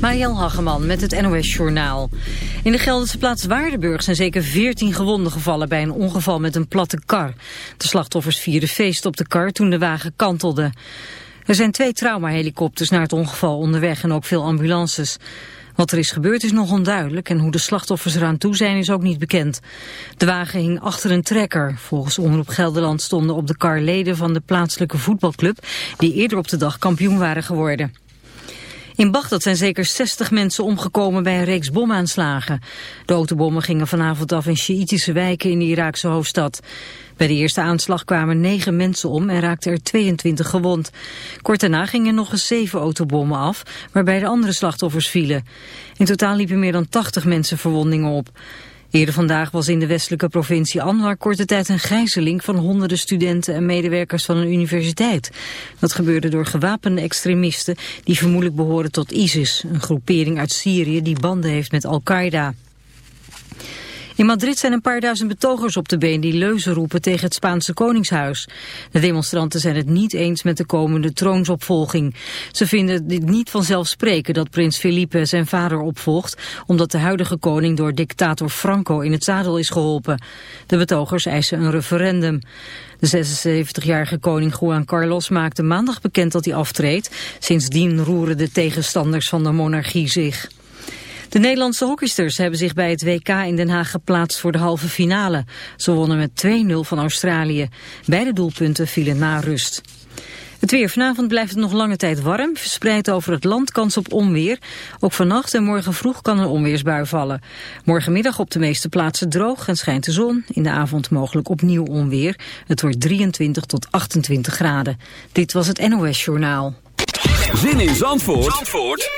Mariel Hageman met het NOS Journaal. In de Gelderse plaats Waardenburg zijn zeker 14 gewonden gevallen bij een ongeval met een platte kar. De slachtoffers vierden feest op de kar toen de wagen kantelde. Er zijn twee traumahelikopters naar het ongeval onderweg en ook veel ambulances. Wat er is gebeurd is nog onduidelijk en hoe de slachtoffers eraan toe zijn is ook niet bekend. De wagen hing achter een trekker. Volgens Omroep Gelderland stonden op de kar leden van de plaatselijke voetbalclub die eerder op de dag kampioen waren geworden. In Bagdad zijn zeker 60 mensen omgekomen bij een reeks bomaanslagen. De autobommen gingen vanavond af in Sjiitische wijken in de Iraakse hoofdstad. Bij de eerste aanslag kwamen 9 mensen om en raakten er 22 gewond. Kort daarna gingen nog eens 7 autobommen af, waarbij de andere slachtoffers vielen. In totaal liepen meer dan 80 mensen verwondingen op. Eerder vandaag was in de westelijke provincie Anwar korte tijd een gijzeling van honderden studenten en medewerkers van een universiteit. Dat gebeurde door gewapende extremisten die vermoedelijk behoren tot ISIS, een groepering uit Syrië die banden heeft met Al-Qaeda. In Madrid zijn een paar duizend betogers op de been die leuzen roepen tegen het Spaanse koningshuis. De demonstranten zijn het niet eens met de komende troonsopvolging. Ze vinden dit niet vanzelfsprekend dat prins Felipe zijn vader opvolgt, omdat de huidige koning door dictator Franco in het zadel is geholpen. De betogers eisen een referendum. De 76-jarige koning Juan Carlos maakte maandag bekend dat hij aftreedt. Sindsdien roeren de tegenstanders van de monarchie zich. De Nederlandse hockeysters hebben zich bij het WK in Den Haag geplaatst voor de halve finale. Ze wonnen met 2-0 van Australië. Beide doelpunten vielen na rust. Het weer. Vanavond blijft het nog lange tijd warm. Verspreid over het land kans op onweer. Ook vannacht en morgen vroeg kan een onweersbui vallen. Morgenmiddag op de meeste plaatsen droog en schijnt de zon. In de avond mogelijk opnieuw onweer. Het wordt 23 tot 28 graden. Dit was het NOS Journaal. Zin in Zandvoort, Zandvoort?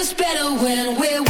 feels better when we're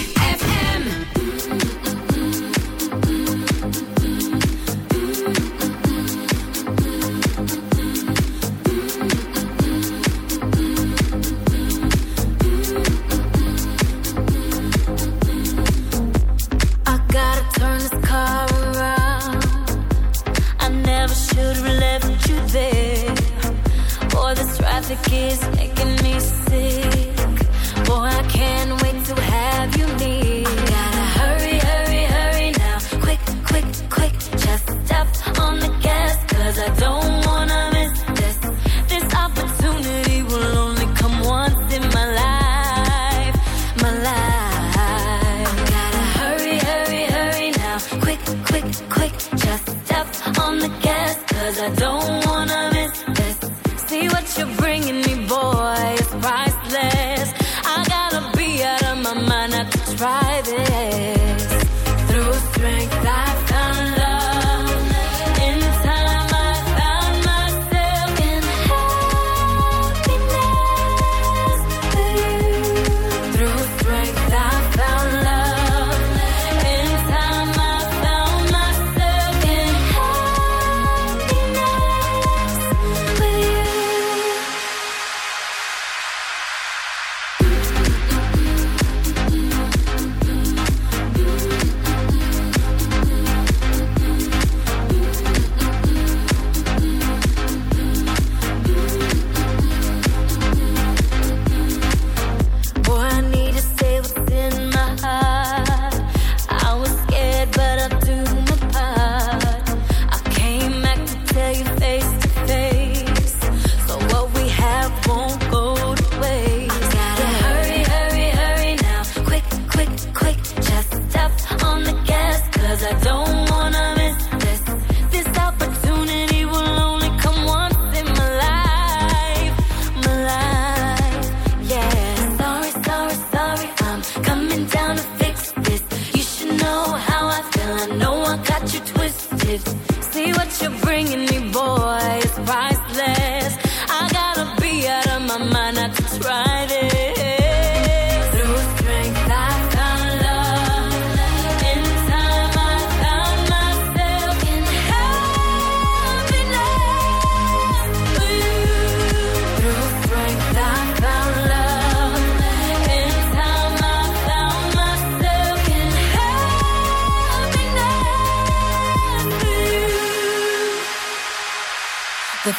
kiss, making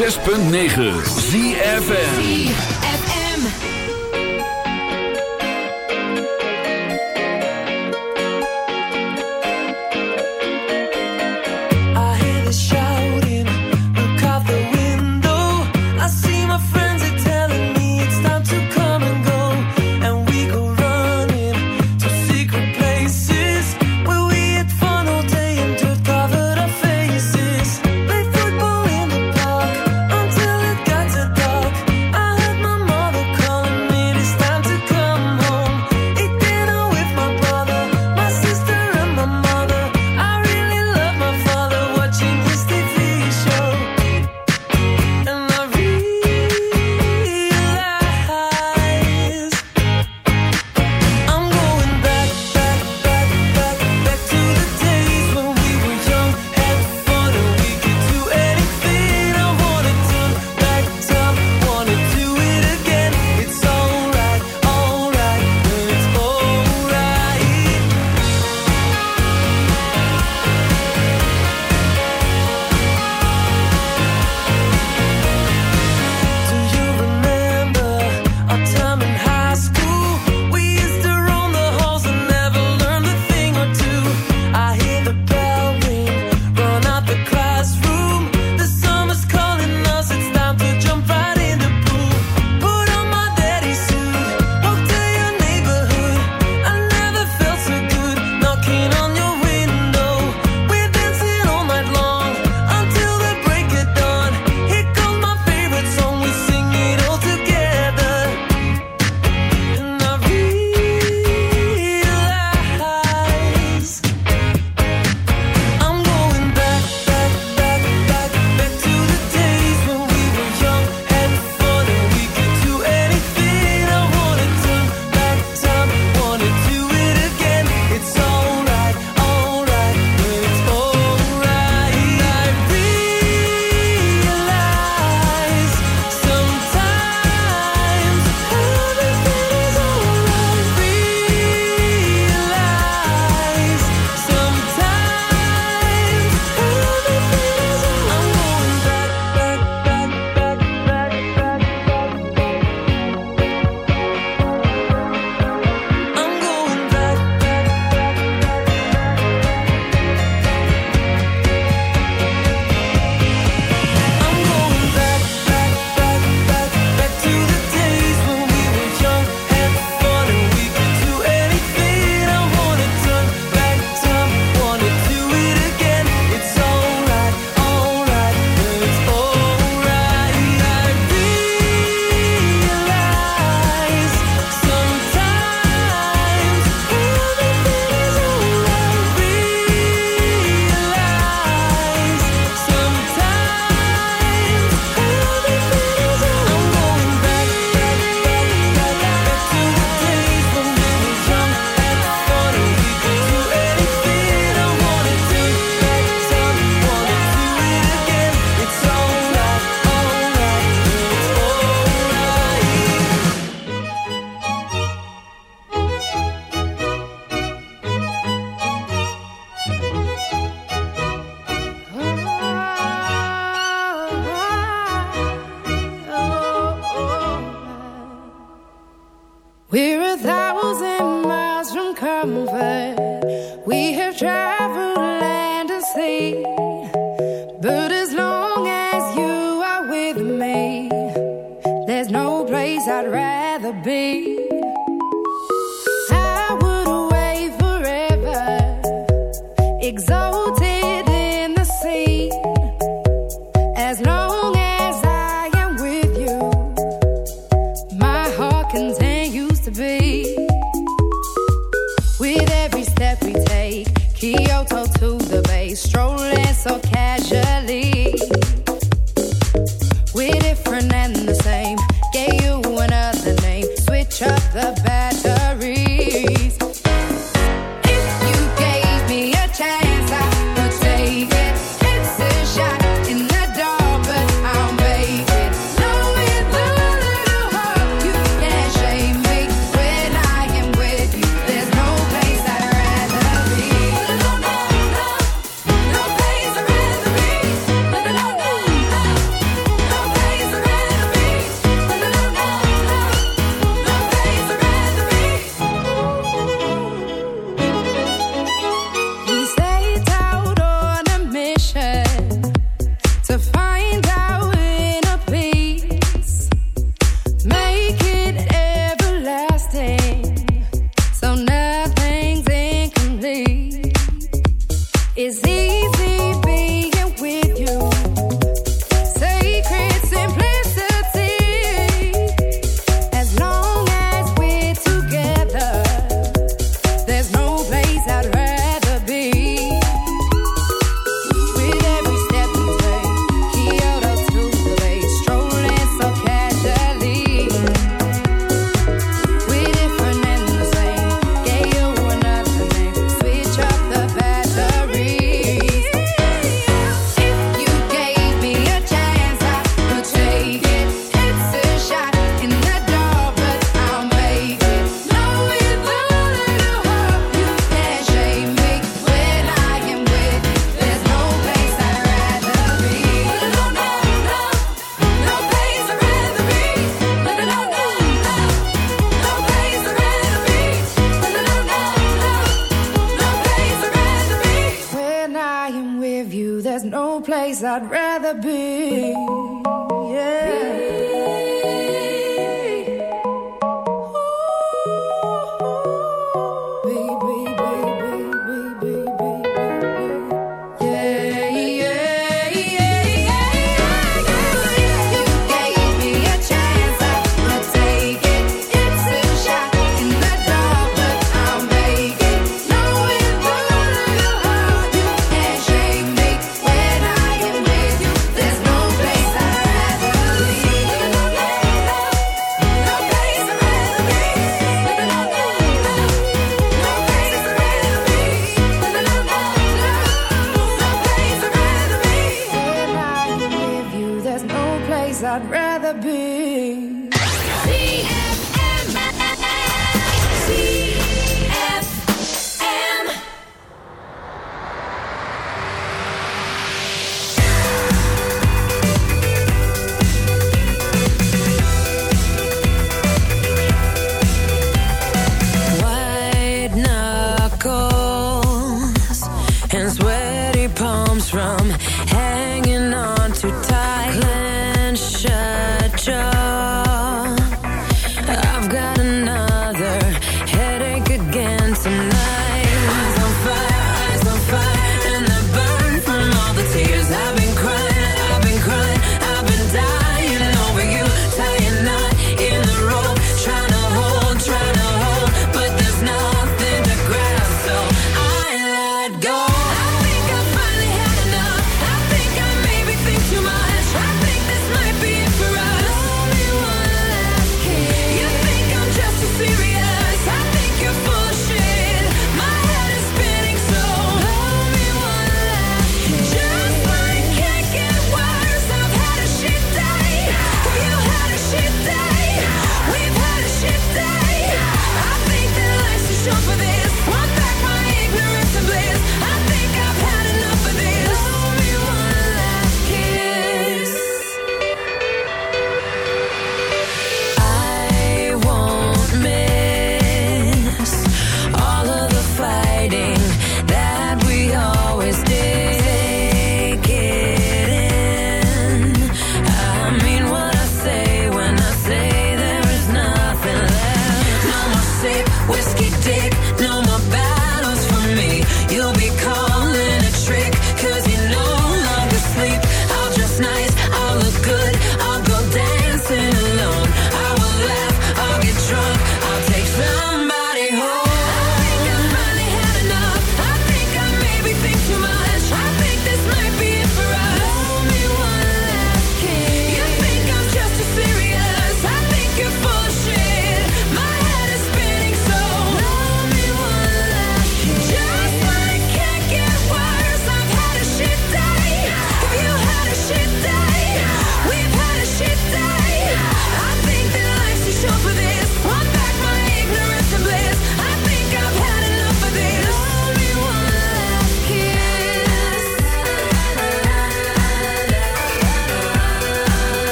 106.9 ZFN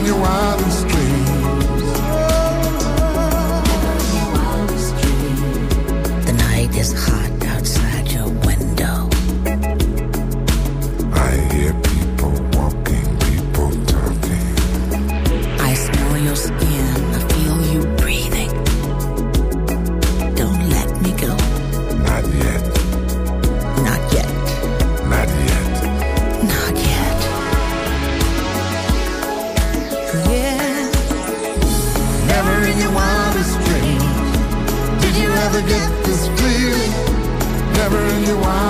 when you're wild and straight. you want.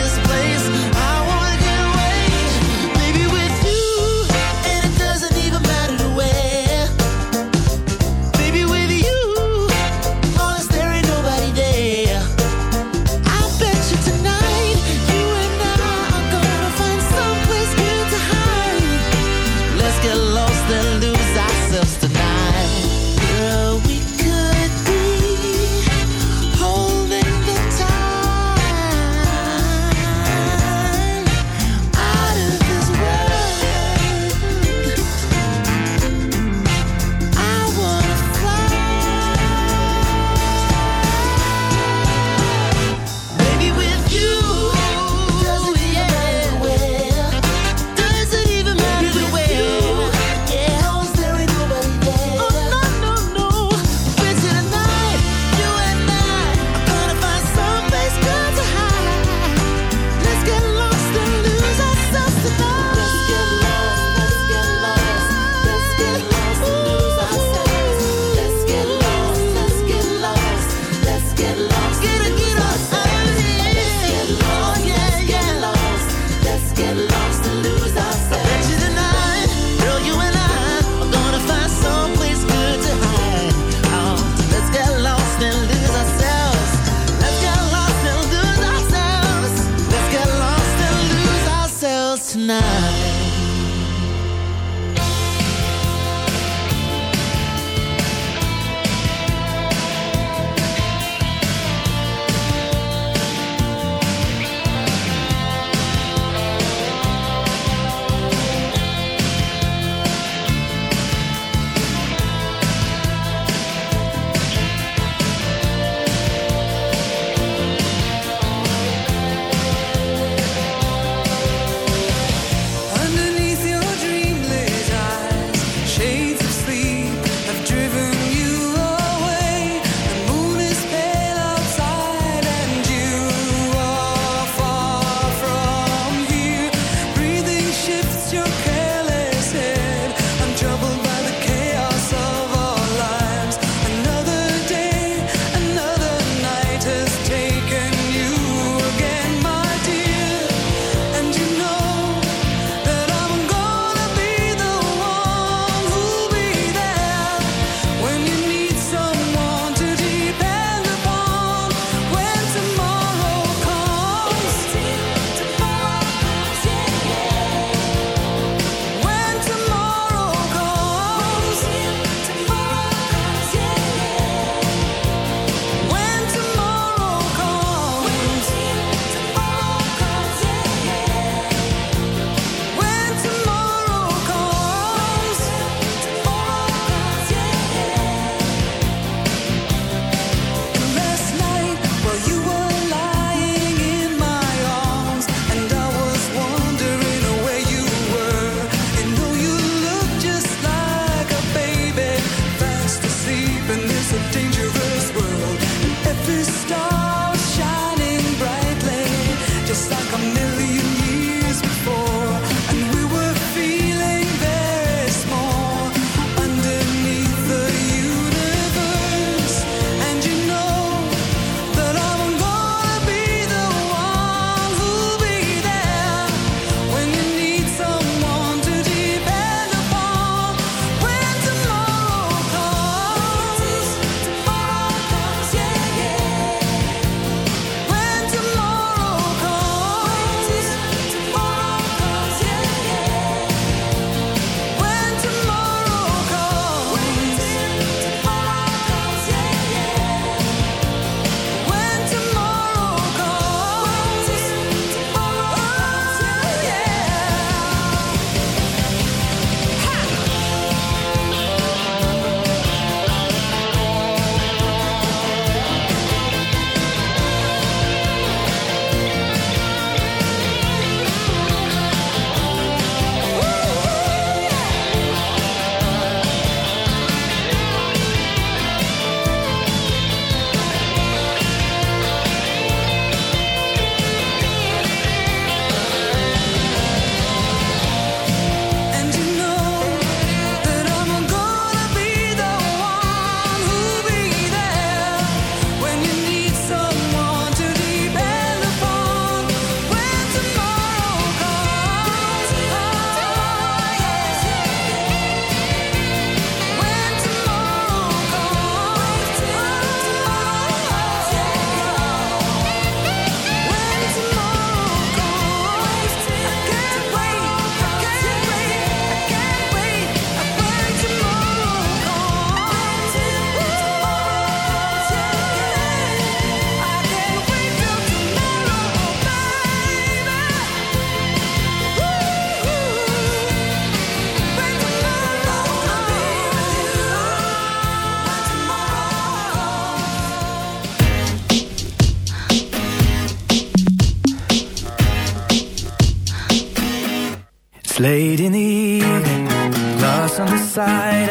late in the evening, lost on the side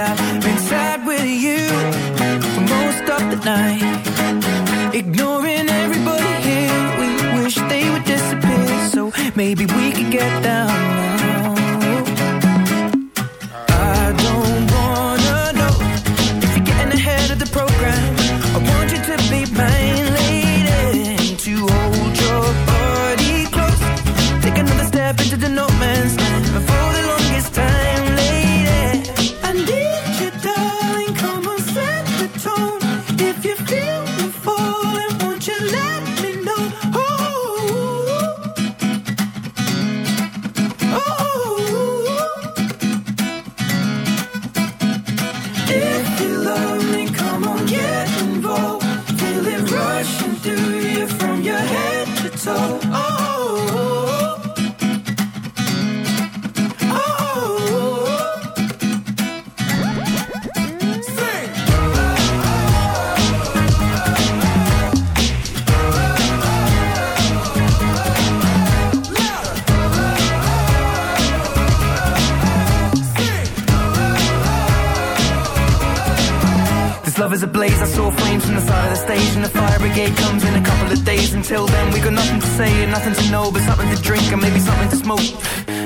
nothing to say and nothing to know But something to drink and maybe something to smoke.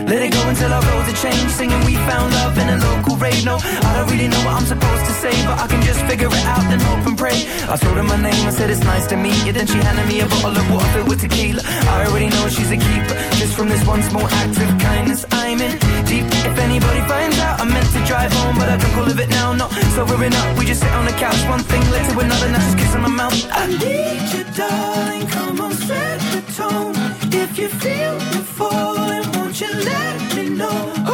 Let it go until our roads are changed Singing we found love in a local rave. No, I don't really know what I'm supposed to say But I can just figure it out then hope and pray. I told her my name, I said it's nice to meet you Then she handed me a bottle of water filled with tequila. I already know she's a keeper Just from this one small act of kindness I'm in. Deep If anybody finds out I meant to drive home But I don't call it now, no Sobering up, we just sit on the couch One thing led to another, now she's kissing my mouth. I need you darling, come on set the tone. If you feel the falling, won't you let me know